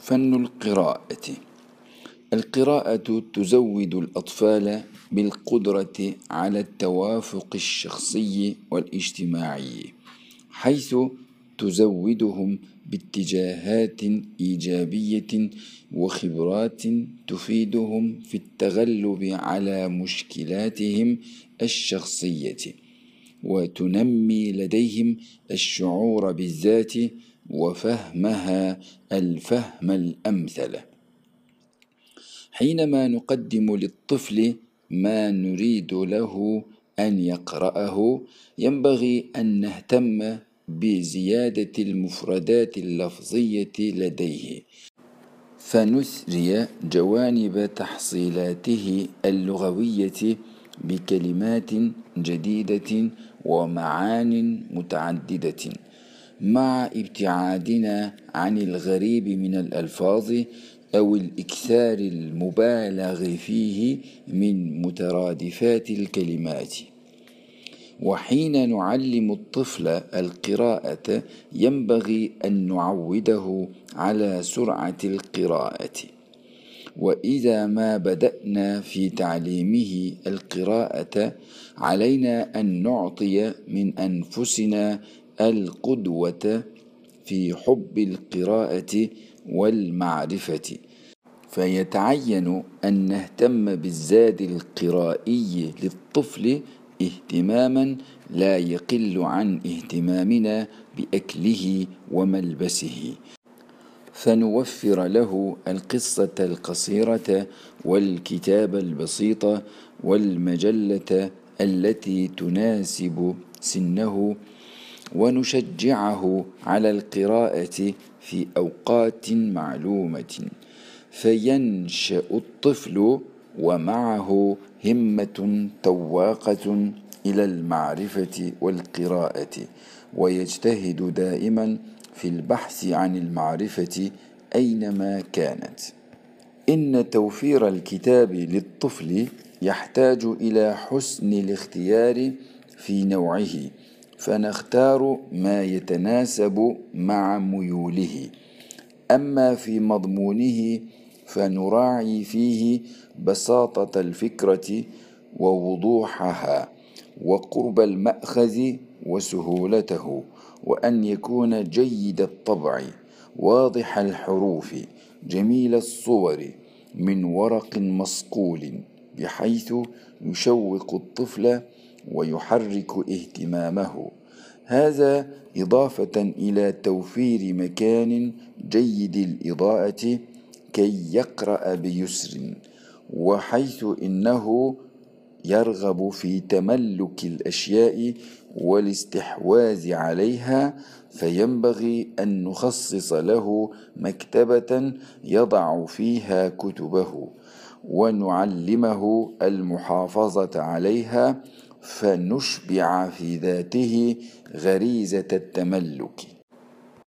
فن القراءة. القراءة تزود الأطفال بالقدرة على التوافق الشخصي والاجتماعي حيث تزودهم باتجاهات إيجابية وخبرات تفيدهم في التغلب على مشكلاتهم الشخصية وتنمي لديهم الشعور بالذات وفهمها الفهم الأمثل. حينما نقدم للطفل ما نريد له أن يقرأه ينبغي أن نهتم بزيادة المفردات اللفظية لديه. فنثري جوانب تحصيلاته اللغوية بكلمات جديدة ومعان متعددة. مع ابتعادنا عن الغريب من الألفاظ أو الإكثار المبالغ فيه من مترادفات الكلمات. وحين نعلم الطفل القراءة ينبغي أن نعوده على سرعة القراءة. وإذا ما بدأنا في تعليمه القراءة علينا أن نعطي من أنفسنا القدوة في حب القراءة والمعرفة. فيتعين أن نهتم بالزاد القرائي للطفل اهتماما لا يقل عن اهتمامنا بأكله وملبسه. فنوفر له القصة القصيرة والكتاب البسيط والمجلة التي تناسب سنه ونشجعه على القراءة في أوقات معلومة فينشأ الطفل ومعه همة تواقة إلى المعرفة والقراءة ويجتهد دائما في البحث عن المعرفة أينما كانت. إن توفير الكتاب للطفل يحتاج إلى حسن الاختيار في نوعه فنختار ما يتناسب مع ميوله. أما في مضمونه فنراعي فيه بساطة الفكرة ووضوحها وقرب المأخذ وسهولته وأن يكون جيد الطبع واضح الحروف جميل الصور من ورق مصقول بحيث يشوق الطفل ويحرك اهتمامه. هذا إضافة إلى توفير مكان جيد الإضاءة كي يقرأ بيسر وحيث إنه يرغب في تملك الأشياء والاستحواذ عليها فينبغي أن نخصص له مكتبة يضع فيها كتبه ونعلمه المحافظة عليها فنشبع في ذاته غريزة التملك.